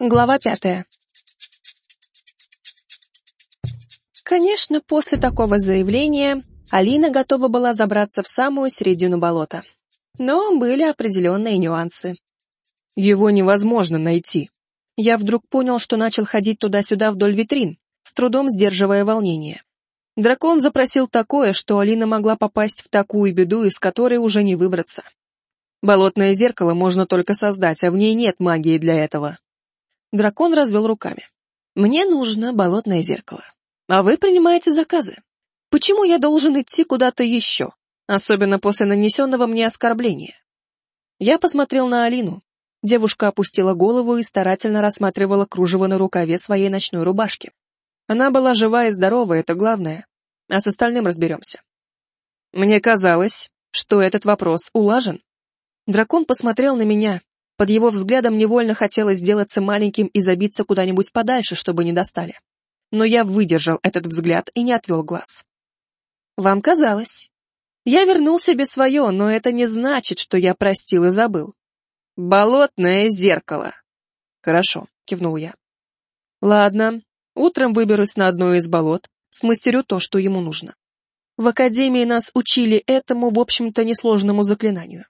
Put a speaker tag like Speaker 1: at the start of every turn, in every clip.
Speaker 1: Глава пятая. Конечно, после такого заявления Алина готова была забраться в самую середину болота. Но были определенные нюансы.
Speaker 2: Его невозможно найти. Я вдруг понял, что начал ходить туда-сюда вдоль витрин, с трудом сдерживая волнение. Дракон запросил такое, что Алина могла попасть в такую беду, из которой уже не выбраться. Болотное зеркало можно только создать, а в ней нет магии для этого. Дракон развел руками. Мне нужно болотное зеркало. А вы принимаете заказы. Почему я должен идти куда-то еще, особенно после нанесенного мне оскорбления? Я посмотрел на Алину. Девушка опустила голову и старательно рассматривала кружево на рукаве своей ночной рубашки. Она была жива и здорова, это главное. А с остальным разберемся. Мне казалось, что этот вопрос улажен. Дракон посмотрел на меня. Под его взглядом невольно хотелось сделаться маленьким и забиться куда-нибудь подальше, чтобы не достали но я выдержал этот взгляд и не отвел глаз. «Вам казалось. Я вернул себе свое, но это не значит, что я простил и забыл. Болотное зеркало». «Хорошо», — кивнул я. «Ладно, утром выберусь на одно из болот, смастерю то, что ему нужно. В академии нас учили этому, в общем-то, несложному заклинанию.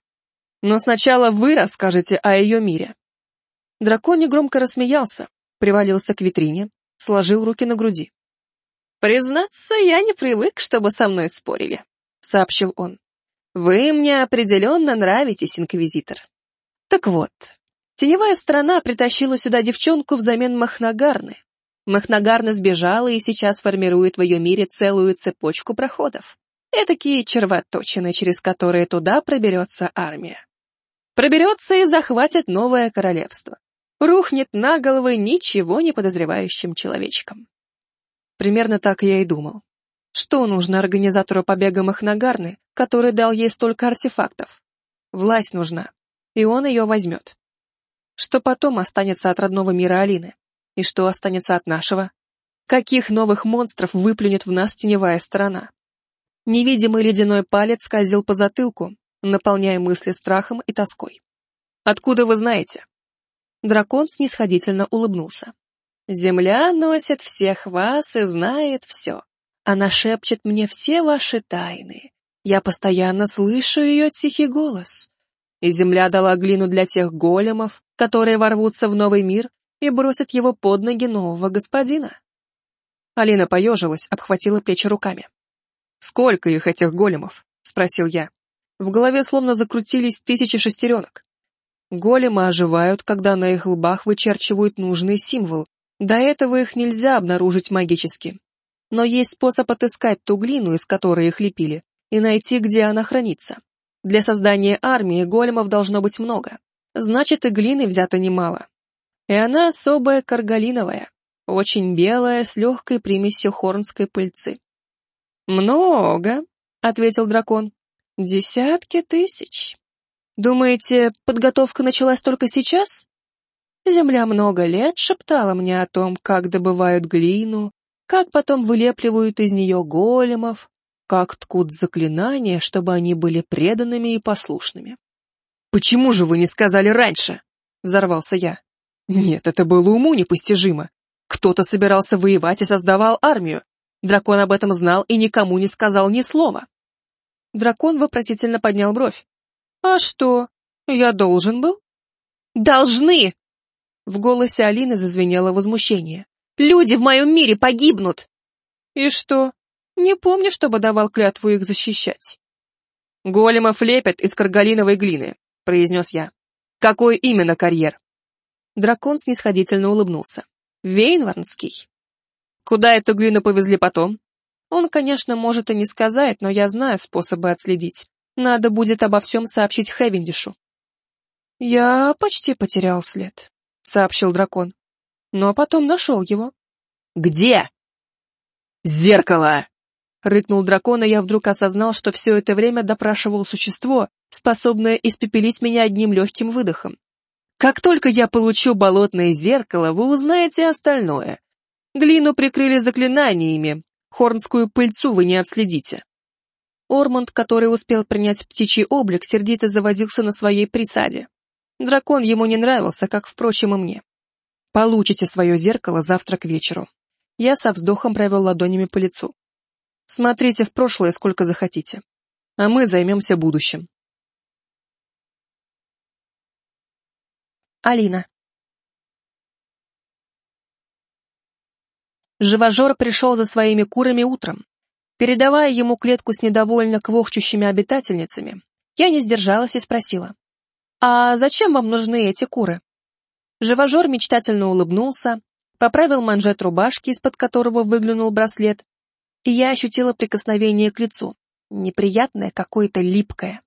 Speaker 2: Но сначала вы расскажете о ее мире». Дракон негромко рассмеялся, привалился к витрине, сложил руки на груди. «Признаться, я не привык, чтобы со мной спорили», — сообщил он. «Вы мне определенно нравитесь, инквизитор». Так вот, теневая сторона притащила сюда девчонку взамен Махнагарны. Махнагарна сбежала и сейчас формирует в ее мире целую цепочку проходов. Этакие червоточины, через которые туда проберется армия. Проберется и захватит новое королевство рухнет на головы ничего не подозревающим человечкам. Примерно так я и думал. Что нужно организатору побега Махнагарны, который дал ей столько артефактов? Власть нужна, и он ее возьмет. Что потом останется от родного мира Алины? И что останется от нашего? Каких новых монстров выплюнет в нас теневая сторона? Невидимый ледяной палец скользил по затылку, наполняя мысли страхом и тоской. «Откуда вы знаете?» Дракон снисходительно улыбнулся. «Земля носит всех вас и знает все. Она шепчет мне все ваши тайны. Я постоянно слышу ее тихий голос. И земля дала глину для тех големов, которые ворвутся в новый мир и бросят его под ноги нового господина». Алина поежилась, обхватила плечи руками. «Сколько их, этих големов?» — спросил я. В голове словно закрутились тысячи шестеренок. Големы оживают, когда на их лбах вычерчивают нужный символ. До этого их нельзя обнаружить магически. Но есть способ отыскать ту глину, из которой их лепили, и найти, где она хранится. Для создания армии големов должно быть много. Значит, и глины взято немало. И она особая каргалиновая, очень белая, с легкой примесью хорнской пыльцы. «Много», — ответил дракон. «Десятки тысяч». Думаете, подготовка началась только сейчас? Земля много лет шептала мне о том, как добывают глину, как потом вылепливают из нее големов, как ткут заклинания, чтобы они были преданными и послушными. «Почему же вы не сказали раньше?» — взорвался я. «Нет, это было уму непостижимо. Кто-то собирался воевать и создавал армию. Дракон об этом знал и никому не сказал ни слова». Дракон вопросительно поднял бровь. «А что, я должен был?» «Должны!» В голосе Алины зазвенело возмущение. «Люди в моем мире погибнут!» «И что? Не помню, чтобы давал клятву их защищать». «Големов лепят из каргалиновой глины», — произнес я. «Какой именно карьер?» Дракон снисходительно улыбнулся. «Вейнварнский». «Куда эту глину повезли потом?» Он, конечно, может и не сказать, но я знаю способы отследить. Надо будет обо всем сообщить Хевендишу. «Я почти потерял след», — сообщил дракон. Но потом нашел его. «Где?» «Зеркало!» — рыкнул дракон, и я вдруг осознал, что все это время допрашивал существо, способное испепелить меня одним легким выдохом. «Как только я получу болотное зеркало, вы узнаете остальное. Глину прикрыли заклинаниями, хорнскую пыльцу вы не отследите». Ормонд, который успел принять птичий облик, сердито завозился на своей присаде. Дракон ему не нравился, как, впрочем, и мне. Получите свое зеркало завтра к вечеру. Я со вздохом провел ладонями по лицу. Смотрите в прошлое сколько захотите. А мы займемся будущим.
Speaker 1: Алина. Живожор пришел за своими курами утром. Передавая ему клетку с недовольно квохчущими обитательницами, я не сдержалась и спросила. «А зачем вам нужны эти куры?» Живожор мечтательно улыбнулся, поправил манжет рубашки, из-под которого выглянул браслет, и я ощутила прикосновение к лицу, неприятное, какое-то липкое.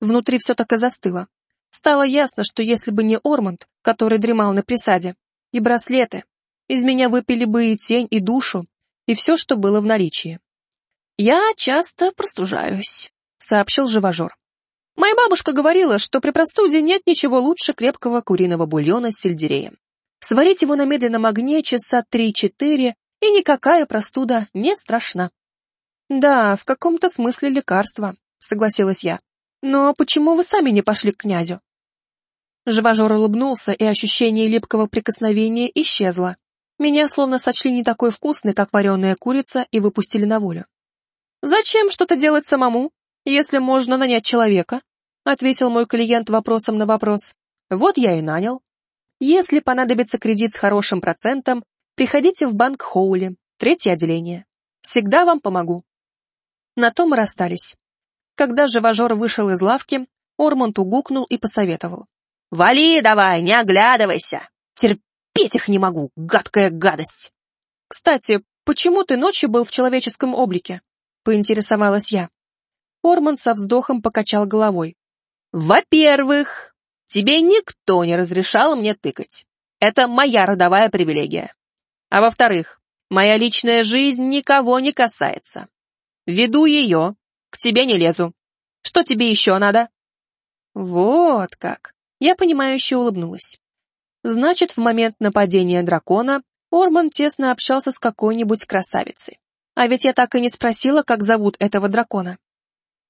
Speaker 1: Внутри все так и застыло. Стало ясно, что если бы не Ормонд, который дремал на присаде, и браслеты, из меня выпили бы и тень, и душу, и все, что было в наличии. «Я часто простужаюсь», — сообщил живожор. Моя бабушка говорила, что при простуде нет ничего лучше крепкого куриного бульона с сельдереем. Сварить его на медленном огне часа три-четыре, и никакая простуда не страшна. Да, в каком-то смысле лекарство, согласилась я. Но почему вы сами не пошли к князю? Живожор улыбнулся, и ощущение липкого прикосновения исчезло. Меня словно сочли не такой вкусной, как вареная курица, и выпустили на волю. «Зачем что-то делать самому?» если можно нанять человека?» — ответил мой клиент вопросом на вопрос. «Вот я и нанял. Если понадобится кредит с хорошим процентом, приходите в банк Хоули, третье отделение. Всегда вам помогу». На том мы расстались. Когда же вожор вышел из лавки, Ормонд угукнул и посоветовал. «Вали давай, не оглядывайся! Терпеть их не могу, гадкая гадость!» «Кстати, почему ты ночью был в человеческом облике?» — поинтересовалась я. Орман со вздохом покачал головой. «Во-первых, тебе никто не разрешал мне тыкать. Это моя родовая привилегия. А во-вторых, моя личная жизнь никого не касается. Веду ее, к тебе не лезу. Что тебе еще надо?» «Вот как!» Я понимающе улыбнулась. Значит, в момент нападения дракона Орман тесно общался с какой-нибудь красавицей. А ведь я так и не спросила, как зовут этого дракона.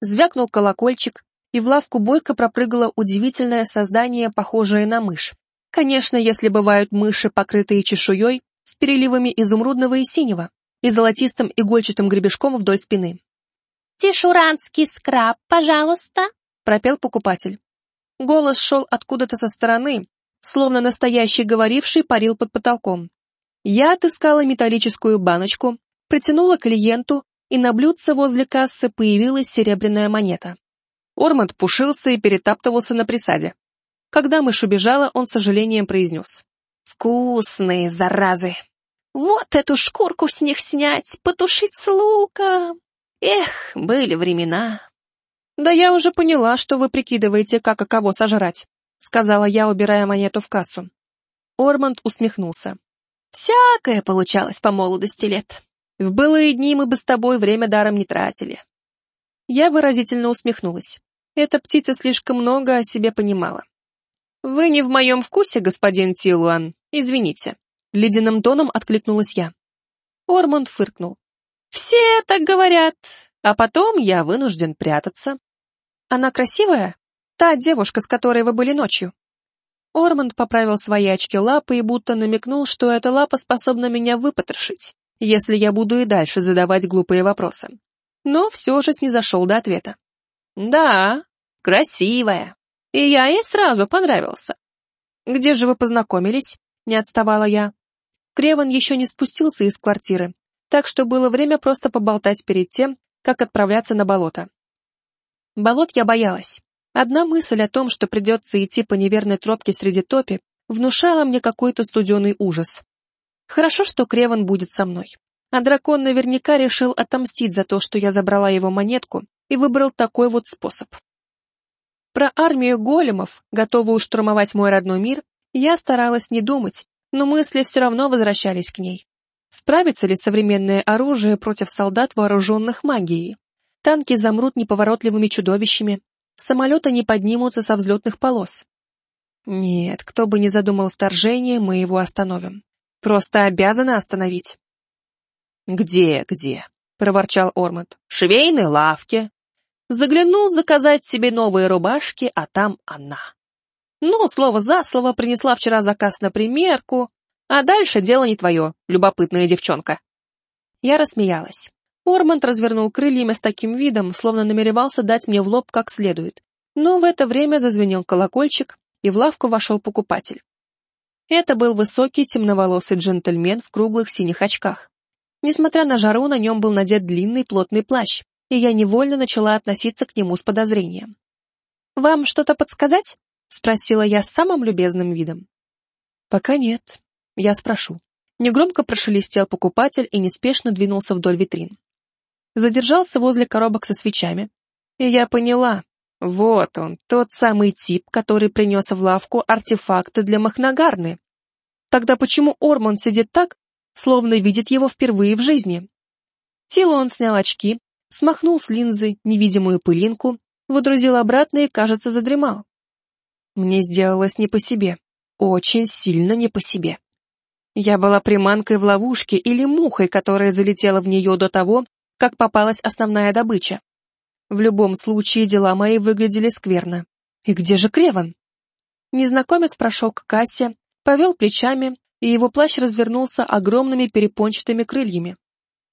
Speaker 1: Звякнул колокольчик, и в лавку бойко пропрыгало удивительное создание, похожее на мышь. Конечно, если бывают мыши, покрытые чешуей, с переливами изумрудного и синего, и золотистым игольчатым гребешком вдоль спины.
Speaker 3: «Тишуранский скраб, пожалуйста», — пропел покупатель.
Speaker 1: Голос шел откуда-то со стороны, словно настоящий говоривший парил под потолком. Я отыскала металлическую баночку, протянула клиенту, и на блюдце возле кассы появилась серебряная монета. Орманд пушился и перетаптывался на присаде. Когда мышь убежала, он с сожалением произнес. «Вкусные, заразы! Вот эту шкурку с них снять, потушить с лука! Эх, были времена!» «Да я уже поняла, что вы прикидываете, как и кого сожрать», сказала я, убирая монету в кассу. Орманд усмехнулся. «Всякое получалось по молодости лет. В былые дни мы бы с тобой время даром не тратили. Я выразительно усмехнулась. Эта птица слишком много о себе понимала. «Вы не в моем вкусе, господин Тилуан, извините». Ледяным тоном откликнулась я. Ормонд фыркнул. «Все так говорят, а потом я вынужден прятаться». «Она красивая? Та девушка, с которой вы были ночью?» Ормонд поправил свои очки лапы и будто намекнул, что эта лапа способна меня выпотрошить если я буду и дальше задавать глупые вопросы. Но все же снизошел до ответа. «Да, красивая. И я ей сразу понравился». «Где же вы познакомились?» — не отставала я. Креван еще не спустился из квартиры, так что было время просто поболтать перед тем, как отправляться на болото. Болот я боялась. Одна мысль о том, что придется идти по неверной тропке среди топи, внушала мне какой-то студеный ужас. Хорошо, что Креван будет со мной. А дракон наверняка решил отомстить за то, что я забрала его монетку и выбрал такой вот способ. Про армию големов, готовую штурмовать мой родной мир, я старалась не думать, но мысли все равно возвращались к ней. Справится ли современное оружие против солдат, вооруженных магией? Танки замрут неповоротливыми чудовищами, самолеты не поднимутся со взлетных полос. Нет, кто бы ни задумал вторжение, мы его остановим. Просто обязана остановить. «Где, где?» — проворчал Ормонд. «Швейной лавке». Заглянул заказать себе новые рубашки, а там она. Ну, слово за слово, принесла вчера заказ на примерку, А дальше дело не твое, любопытная девчонка. Я рассмеялась. Орманд развернул крыльями с таким видом, словно намеревался дать мне в лоб как следует. Но в это время зазвенел колокольчик, и в лавку вошел покупатель. Это был высокий темноволосый джентльмен в круглых синих очках. Несмотря на жару, на нем был надет длинный плотный плащ, и я невольно начала относиться к нему с подозрением. «Вам что-то подсказать?» — спросила я с самым любезным видом. «Пока нет. Я спрошу». Негромко прошелестел покупатель и неспешно двинулся вдоль витрин. Задержался возле коробок со свечами. И я поняла, вот он, тот самый тип, который принес в лавку артефакты для Махнагарны. Тогда почему Орман сидит так, словно видит его впервые в жизни? Тилу он снял очки, смахнул с линзы невидимую пылинку, выдрузил обратно и, кажется, задремал. Мне сделалось не по себе, очень сильно не по себе. Я была приманкой в ловушке или мухой, которая залетела в нее до того, как попалась основная добыча. В любом случае дела мои выглядели скверно. И где же Креван? Незнакомец прошел к кассе, повел плечами, и его плащ развернулся огромными перепончатыми крыльями.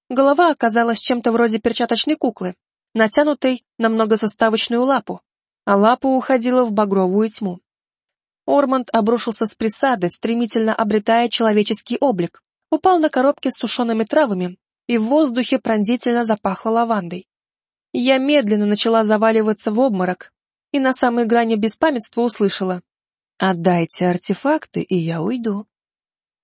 Speaker 1: Голова оказалась чем-то вроде перчаточной куклы, натянутой на многосоставочную лапу, а лапа уходила в багровую тьму. Ормонд обрушился с присады, стремительно обретая человеческий облик, упал на коробке с сушеными травами, и в воздухе пронзительно запахло лавандой. Я медленно начала заваливаться в обморок и на самой грани беспамятства услышала «Отдайте артефакты, и я уйду».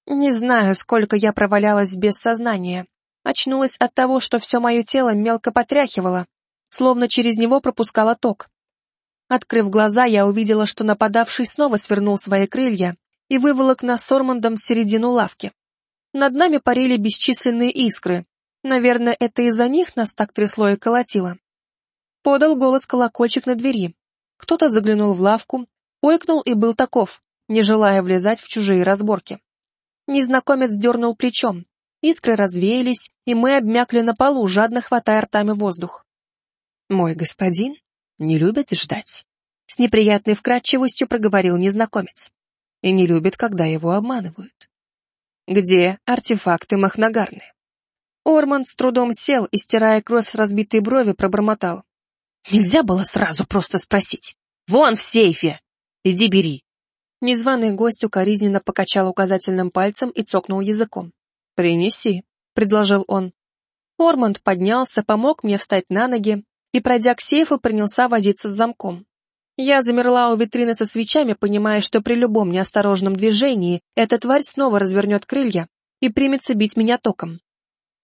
Speaker 1: Не знаю, сколько я провалялась без сознания. Очнулась от того, что все мое тело мелко потряхивало, словно через него пропускало ток. Открыв глаза, я увидела, что нападавший снова свернул свои крылья и выволок нас с Ормандом в середину лавки. Над нами парили бесчисленные искры, Наверное, это из-за них нас так трясло и колотило. Подал голос колокольчик на двери. Кто-то заглянул в лавку, ойкнул и был таков, не желая влезать в чужие разборки. Незнакомец дернул плечом. Искры развеялись, и мы обмякли на полу, жадно хватая ртами воздух. «Мой господин не любит ждать», — с неприятной вкрадчивостью проговорил незнакомец. «И не любит, когда его обманывают». «Где артефакты Махнагарны?» Орман с трудом сел и, стирая кровь с разбитой брови, пробормотал. Нельзя было сразу просто спросить. «Вон в сейфе! Иди бери!» Незваный гость укоризненно покачал указательным пальцем и цокнул языком. «Принеси», — предложил он. Орманд поднялся, помог мне встать на ноги и, пройдя к сейфу, принялся возиться с замком. Я замерла у витрины со свечами, понимая, что при любом неосторожном движении эта тварь снова развернет крылья и примется бить меня током.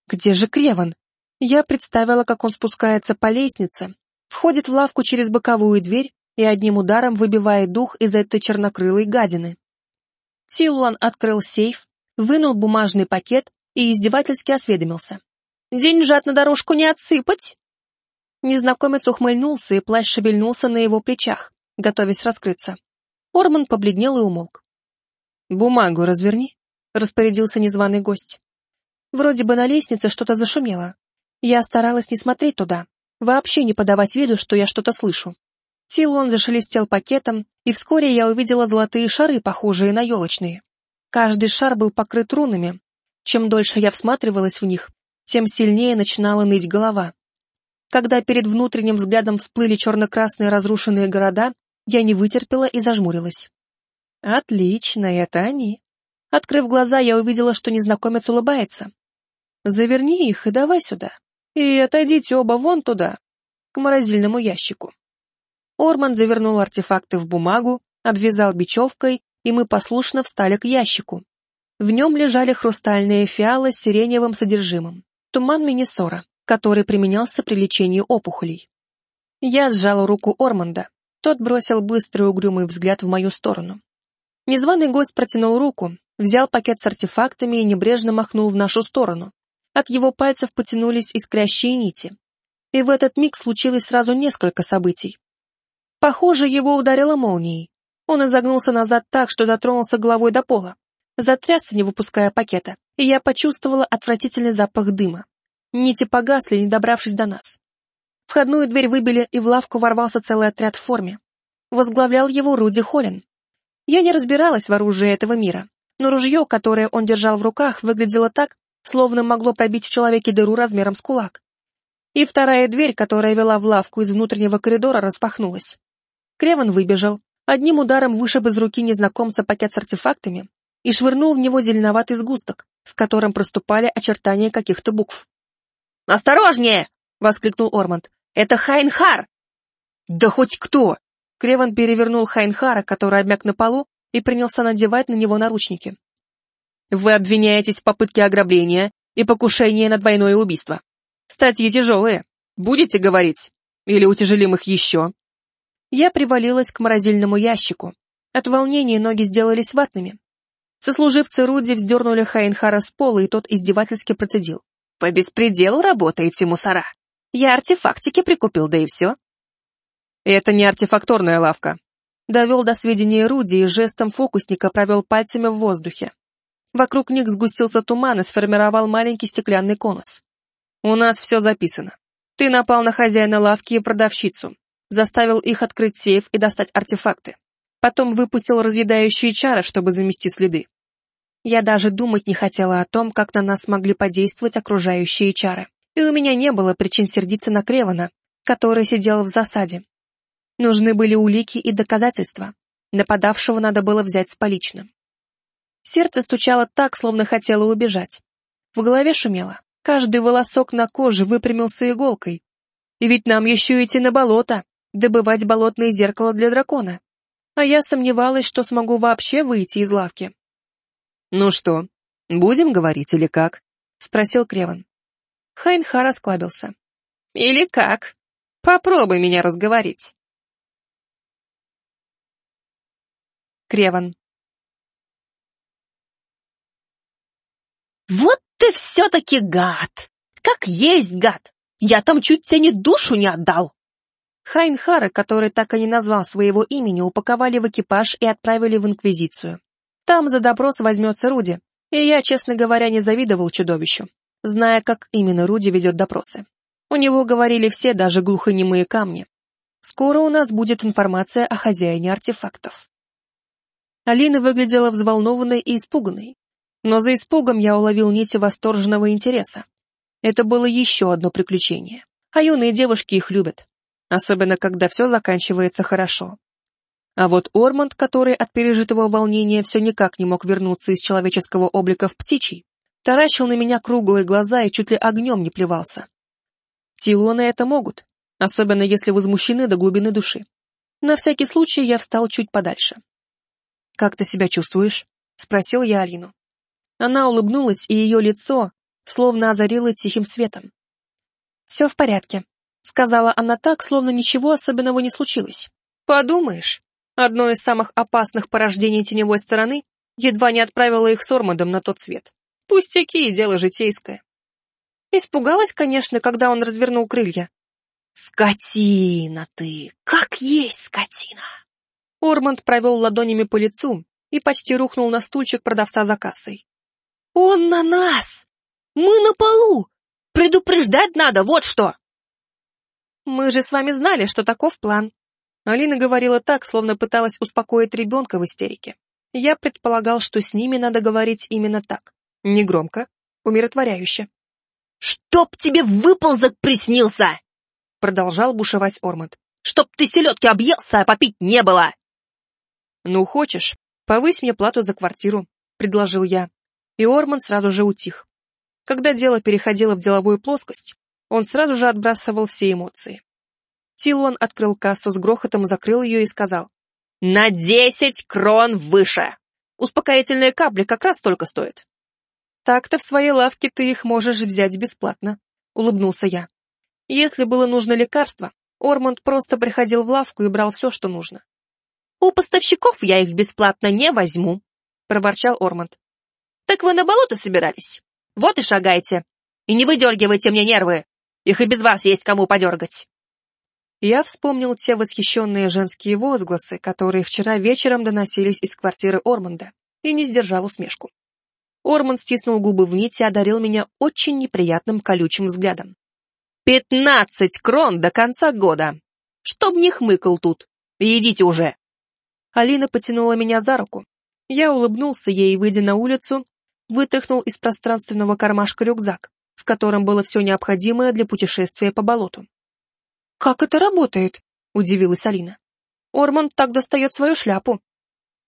Speaker 1: Где же Креван? Я представила, как он спускается по лестнице, входит в лавку через боковую дверь и одним ударом выбивает дух из этой чернокрылой гадины. Тилуан открыл сейф, вынул бумажный пакет и издевательски осведомился. «Деньжат на дорожку не отсыпать?» Незнакомец ухмыльнулся, и плащ шевельнулся на его плечах, готовясь раскрыться. Орман побледнел и умолк. «Бумагу разверни», — распорядился незваный гость. Вроде бы на лестнице что-то зашумело. Я старалась не смотреть туда, вообще не подавать виду, что я что-то слышу. Тилон зашелестел пакетом, и вскоре я увидела золотые шары, похожие на елочные. Каждый шар был покрыт рунами. Чем дольше я всматривалась в них, тем сильнее начинала ныть голова. Когда перед внутренним взглядом всплыли черно-красные разрушенные города, я не вытерпела и зажмурилась. Отлично, это они. Открыв глаза, я увидела, что незнакомец улыбается. Заверни их и давай сюда. И отойдите оба вон туда, к морозильному ящику. Орман завернул артефакты в бумагу, обвязал бечевкой, и мы послушно встали к ящику. В нем лежали хрустальные фиалы с сиреневым содержимым, туман Миннесора, который применялся при лечении опухолей. Я сжала руку Орманда. Тот бросил быстрый угрюмый взгляд в мою сторону. Незваный гость протянул руку, взял пакет с артефактами и небрежно махнул в нашу сторону. От его пальцев потянулись искрящие нити. И в этот миг случилось сразу несколько событий. Похоже, его ударило молнией. Он изогнулся назад так, что дотронулся головой до пола. Затрясся, не выпуская пакета, и я почувствовала отвратительный запах дыма. Нити погасли, не добравшись до нас. Входную дверь выбили, и в лавку ворвался целый отряд в форме. Возглавлял его Руди Холлин. Я не разбиралась в оружии этого мира, но ружье, которое он держал в руках, выглядело так, словно могло пробить в человеке дыру размером с кулак. И вторая дверь, которая вела в лавку из внутреннего коридора, распахнулась. Креван выбежал, одним ударом вышиб из руки незнакомца пакет с артефактами и швырнул в него зеленоватый сгусток, в котором проступали очертания каких-то букв.
Speaker 2: «Осторожнее!» — воскликнул Орманд. «Это Хайнхар!» «Да хоть кто!» Креван перевернул Хайнхара, который обмяк на полу, и принялся надевать на него наручники. «Вы обвиняетесь в попытке ограбления и покушении на двойное убийство. Статьи тяжелые. Будете говорить? Или утяжелим их еще?» Я привалилась к морозильному ящику. От волнения ноги сделались ватными. Сослуживцы Руди вздернули Хайнхара с пола, и тот издевательски процедил. «По беспределу работаете, мусора. Я артефактики прикупил, да и все». «Это не артефакторная лавка», — довел до сведения Руди и жестом фокусника провел пальцами в воздухе. Вокруг них сгустился туман и сформировал маленький стеклянный конус. «У нас все записано. Ты напал на хозяина лавки и продавщицу, заставил их открыть сейф и достать артефакты. Потом выпустил разъедающие чары, чтобы замести следы. Я даже думать не хотела о том, как на нас смогли подействовать окружающие чары. И у меня не было причин сердиться на Кревана, который сидел в засаде. Нужны были улики и доказательства. Нападавшего надо было взять с поличным. Сердце стучало так, словно хотело убежать. В голове шумело. Каждый волосок на коже выпрямился иголкой. И ведь нам еще идти на болото добывать болотное зеркало для дракона. А я сомневалась, что смогу вообще выйти из лавки. «Ну что, будем говорить или как?» — спросил Креван. Хайнха расклабился. «Или как? Попробуй меня разговорить». Креван.
Speaker 3: «Вот ты все-таки гад! Как есть гад! Я там чуть тебе душу не отдал!»
Speaker 1: Хайнхара, который так и не назвал своего имени, упаковали в экипаж и отправили в Инквизицию. Там за допрос возьмется Руди, и я, честно говоря, не завидовал чудовищу, зная, как именно Руди ведет допросы. У него говорили все, даже глухонемые камни. Скоро у нас будет информация о хозяине артефактов. Алина выглядела взволнованной и испуганной, но за испугом я уловил нити восторженного интереса. Это было еще одно приключение, а юные девушки их любят особенно когда все заканчивается хорошо. А вот Ормонд, который от пережитого волнения все никак не мог вернуться из человеческого облика в птичий, таращил на меня круглые глаза и чуть ли огнем не плевался. Тилоны это могут, особенно если возмущены до глубины души. На всякий случай я встал чуть подальше. «Как ты себя чувствуешь?» — спросил я Алину. Она улыбнулась, и ее лицо словно озарило тихим светом. «Все в порядке», Сказала она так, словно ничего особенного не случилось. Подумаешь, одно из самых опасных порождений теневой стороны едва не отправило их с Ормадом на тот свет. Пустяки и дело житейское. Испугалась, конечно, когда он развернул крылья.
Speaker 3: «Скотина ты! Как есть скотина!»
Speaker 1: Орманд провел ладонями по лицу и почти рухнул на стульчик продавца за кассой.
Speaker 3: «Он на нас! Мы на полу! Предупреждать надо, вот что!»
Speaker 1: «Мы же с вами знали, что таков план». Алина говорила так, словно пыталась успокоить ребенка в истерике. Я предполагал, что с ними надо говорить именно так. Негромко, умиротворяюще.
Speaker 3: «Чтоб тебе выползок приснился!» Продолжал бушевать Орманд. «Чтоб ты селедки объелся, а попить не было!»
Speaker 1: «Ну, хочешь, повысь мне плату за квартиру», — предложил я. И Орман сразу же утих. Когда дело переходило в деловую плоскость, он сразу же отбрасывал все эмоции. Тилон открыл кассу с грохотом, закрыл ее и сказал. «На десять крон выше! Успокоительные капли как раз столько стоят». «Так-то в своей лавке ты их можешь взять бесплатно», — улыбнулся я. Если было нужно лекарство, Ормонд просто приходил в лавку и брал все, что нужно.
Speaker 3: «У поставщиков я их бесплатно не возьму», — проворчал Ормонд. «Так вы на болото собирались? Вот и шагайте. И не выдергивайте мне нервы. Их и без вас есть кому подергать.
Speaker 1: Я вспомнил те восхищенные женские возгласы, которые вчера вечером доносились из квартиры Орманда, и не сдержал усмешку. Орманд стиснул губы в нить и одарил меня очень неприятным колючим взглядом. «Пятнадцать крон до конца года! Чтоб не хмыкал тут! Идите уже!» Алина потянула меня за руку,
Speaker 2: Я улыбнулся ей, выйдя на улицу, вытряхнул из пространственного кармашка рюкзак, в котором было все необходимое для путешествия по болоту.
Speaker 1: «Как это работает?» — удивилась Алина. «Ормонд так достает свою шляпу».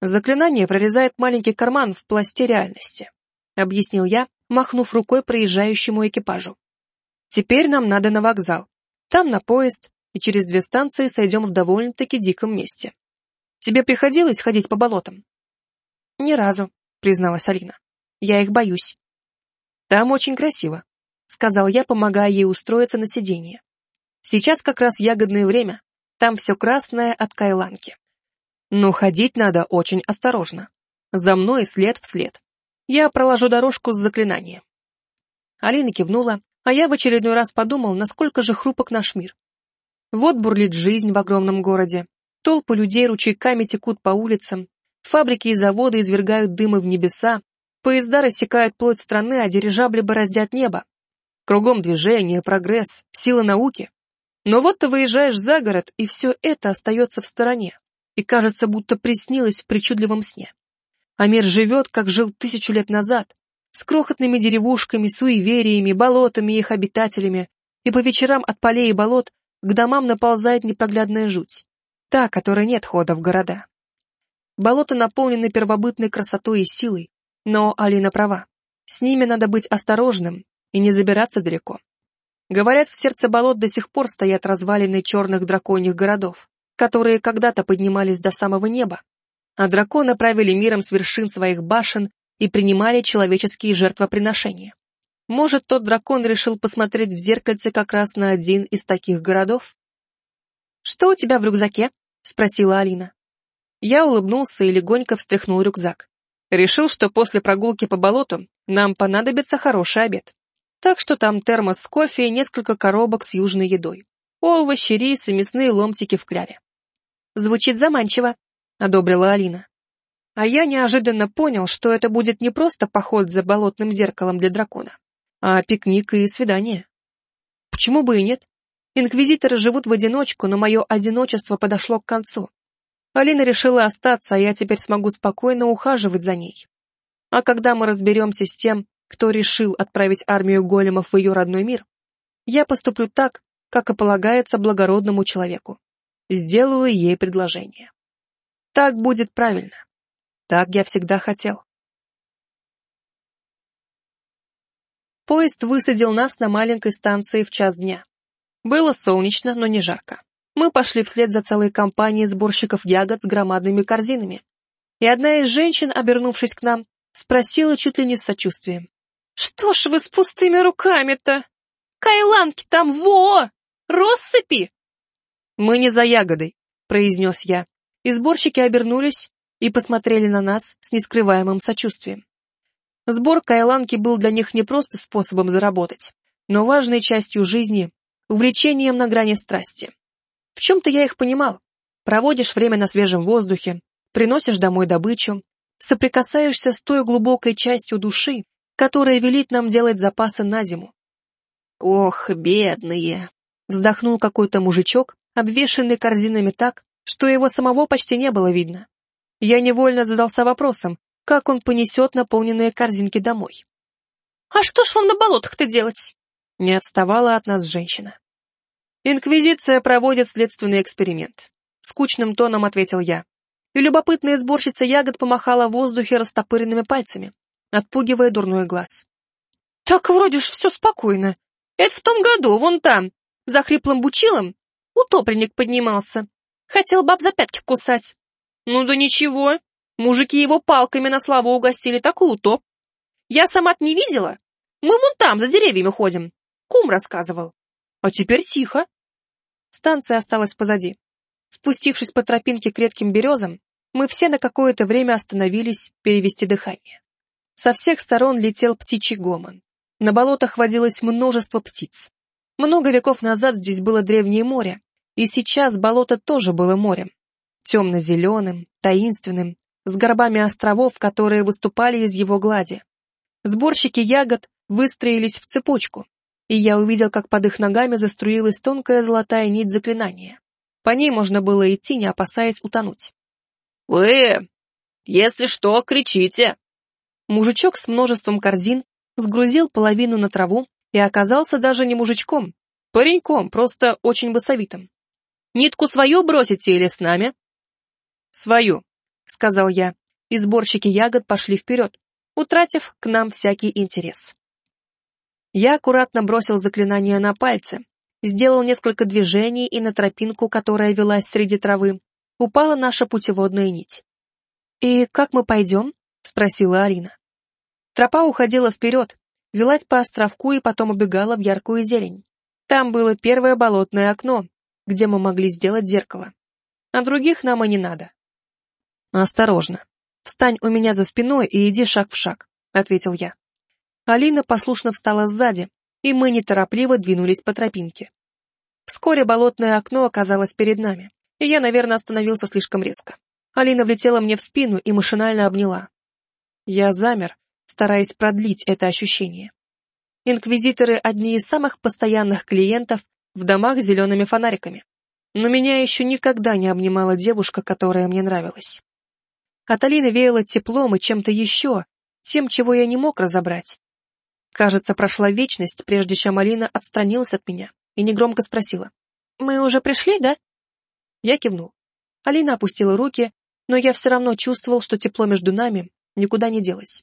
Speaker 2: «Заклинание прорезает маленький карман в пласте реальности», — объяснил я, махнув рукой проезжающему экипажу. «Теперь нам надо на вокзал. Там на поезд, и через две станции сойдем в довольно-таки диком месте. Тебе приходилось ходить по болотам?»
Speaker 1: «Ни разу», — призналась Алина. «Я их боюсь».
Speaker 2: «Там очень красиво», — сказал я, помогая ей устроиться на сиденье. «Сейчас как раз ягодное время, там все красное от кайланки. Но ходить надо очень осторожно. За мной след в след. Я проложу дорожку с заклинанием». Алина кивнула, а я в очередной раз подумал, насколько же хрупок наш мир. Вот бурлит жизнь в огромном городе. Толпы людей ручейками текут по улицам, фабрики и заводы извергают дымы в небеса, поезда рассекают плоть страны, а дирижабли бороздят небо. Кругом движение, прогресс, сила науки. Но вот ты выезжаешь за город, и все это остается в стороне, и кажется, будто приснилось в причудливом сне. А мир живет, как жил тысячу лет назад, с крохотными деревушками, суевериями, болотами и их обитателями, и по вечерам от полей и болот к домам наползает непроглядная жуть, та, которой нет хода в города. Болота наполнены первобытной красотой и силой, но Алина права. С ними надо быть осторожным и не забираться далеко. Говорят, в сердце болот до сих пор стоят развалины черных драконьих городов, которые когда-то поднимались до самого неба, а драконы правили миром с вершин своих башен и принимали человеческие жертвоприношения. Может, тот дракон решил посмотреть в зеркальце как раз на один из таких городов?
Speaker 1: «Что у тебя в рюкзаке?» — спросила Алина.
Speaker 2: Я улыбнулся и легонько встряхнул рюкзак. Решил, что после прогулки по болоту нам понадобится хороший обед. Так что там термос с кофе и несколько коробок с южной едой. Овощи, рис и мясные ломтики в кляре.
Speaker 1: Звучит заманчиво, одобрила Алина.
Speaker 2: А я неожиданно понял, что это будет не просто поход за болотным зеркалом для дракона, а пикник и свидание. Почему бы и нет? Инквизиторы живут в одиночку, но мое одиночество подошло к концу. Алина решила остаться, а я теперь смогу спокойно ухаживать за ней. А когда мы разберемся с тем, кто решил отправить армию големов в ее родной мир, я поступлю так, как и полагается благородному человеку. Сделаю ей предложение. Так будет правильно. Так я всегда хотел. Поезд высадил нас на маленькой станции в час дня. Было солнечно, но не жарко мы пошли вслед за целой компанией сборщиков ягод с громадными корзинами. И одна из женщин, обернувшись к нам, спросила чуть ли не с сочувствием. «Что ж вы с пустыми руками-то? Кайланки там во! Россыпи!» «Мы не за ягодой», — произнес я, и сборщики обернулись и посмотрели на нас с нескрываемым сочувствием. Сбор кайланки был для них не просто способом заработать, но важной частью жизни, увлечением на грани страсти. В чем-то я их понимал. Проводишь время на свежем воздухе, приносишь домой добычу, соприкасаешься с той глубокой частью души, которая велит нам делать запасы на зиму. «Ох, бедные!» — вздохнул какой-то мужичок, обвешанный корзинами так, что его самого почти не было видно. Я невольно задался вопросом, как он понесет наполненные корзинки домой. «А что ж вам на болотах-то делать?» Не отставала от нас женщина. «Инквизиция проводит следственный эксперимент», — скучным тоном ответил я. И любопытная сборщица ягод помахала в воздухе растопыренными пальцами, отпугивая дурной глаз. «Так вроде ж все спокойно. Это в том году, вон там, за хриплым бучилом, утопленник поднимался. Хотел баб за пятки кусать. Ну да ничего, мужики его палками на славу угостили, так и утоп. Я сама не видела. Мы вон там, за деревьями ходим. Кум рассказывал. А теперь тихо. Станция осталась позади. Спустившись по тропинке к редким березам, мы все на какое-то время остановились перевести дыхание. Со всех сторон летел птичий гомон. На болотах водилось множество птиц. Много веков назад здесь было древнее море, и сейчас болото тоже было морем. Темно-зеленым, таинственным, с горбами островов, которые выступали из его глади. Сборщики ягод выстроились в цепочку, и я увидел, как под их ногами заструилась тонкая золотая нить заклинания. По ней можно было идти, не опасаясь утонуть. «Вы!
Speaker 3: Если что, кричите!»
Speaker 1: Мужичок с множеством корзин сгрузил половину на траву и оказался даже не мужичком, пареньком, просто очень басовитым. «Нитку свою бросите или с нами?»
Speaker 2: «Свою», — сказал я, и
Speaker 1: сборщики ягод пошли вперед, утратив к нам всякий интерес. Я аккуратно бросил заклинание на пальцы, сделал несколько движений, и на тропинку, которая велась среди травы, упала наша путеводная нить. «И как мы пойдем?» — спросила Арина. Тропа уходила вперед, велась по островку и потом убегала в яркую зелень. Там было первое болотное окно, где мы могли сделать зеркало. А других нам и не надо. «Осторожно. Встань у меня за спиной и иди шаг в шаг», — ответил я. Алина послушно встала сзади, и мы неторопливо двинулись по тропинке. Вскоре болотное окно оказалось перед нами, и я, наверное, остановился слишком резко. Алина влетела мне в спину и машинально обняла. Я замер, стараясь продлить это ощущение. Инквизиторы — одни из самых постоянных клиентов в домах с зелеными фонариками. Но меня еще никогда не обнимала девушка, которая мне нравилась. От Алины веяло теплом и чем-то еще, тем, чего я не мог разобрать. Кажется, прошла вечность, прежде чем Алина отстранилась от меня и негромко спросила. «Мы уже пришли, да?» Я кивнул. Алина опустила руки, но я все равно чувствовал, что тепло между нами никуда не делось.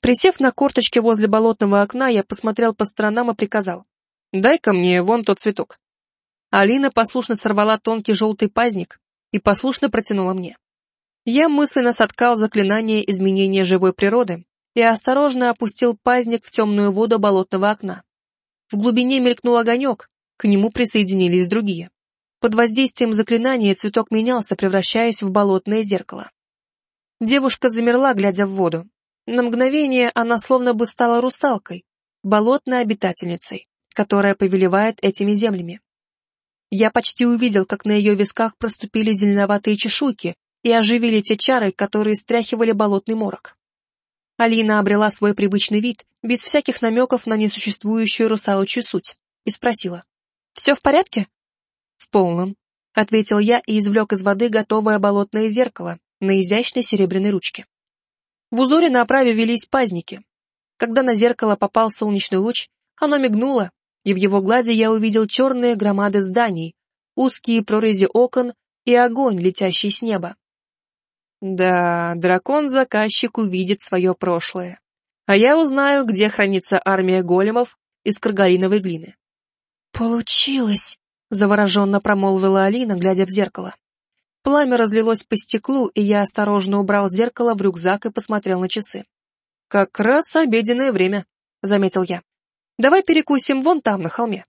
Speaker 1: Присев на корточки возле болотного окна, я посмотрел по сторонам и приказал. «Дай-ка мне вон тот цветок». Алина послушно сорвала тонкий желтый пазник и послушно протянула мне. Я мысленно соткал заклинание изменения живой природы и осторожно опустил пазник в темную воду болотного окна. В глубине мелькнул огонек, к нему присоединились другие. Под воздействием заклинания цветок менялся, превращаясь в болотное зеркало. Девушка замерла, глядя в воду. На мгновение она словно бы стала русалкой, болотной обитательницей, которая повелевает этими землями. Я почти увидел, как на ее висках проступили зеленоватые чешуйки и оживили те чары, которые стряхивали болотный морок. Алина обрела свой привычный вид, без всяких намеков на несуществующую русалочью суть, и спросила. «Все в порядке?» «В полном», — ответил я и извлек из воды готовое болотное зеркало на изящной серебряной ручке. В узоре на оправе велись пазники. Когда на зеркало попал солнечный луч, оно мигнуло, и в его глади я увидел черные громады зданий, узкие прорези окон и огонь, летящий с неба. Да, дракон-заказчик увидит свое прошлое. А я узнаю, где хранится армия големов из каргалиновой глины.
Speaker 2: «Получилось!»
Speaker 1: — завороженно промолвила Алина, глядя в зеркало. Пламя разлилось по стеклу, и я осторожно убрал зеркало в рюкзак и посмотрел на часы. «Как раз обеденное время», — заметил я. «Давай перекусим вон там, на холме».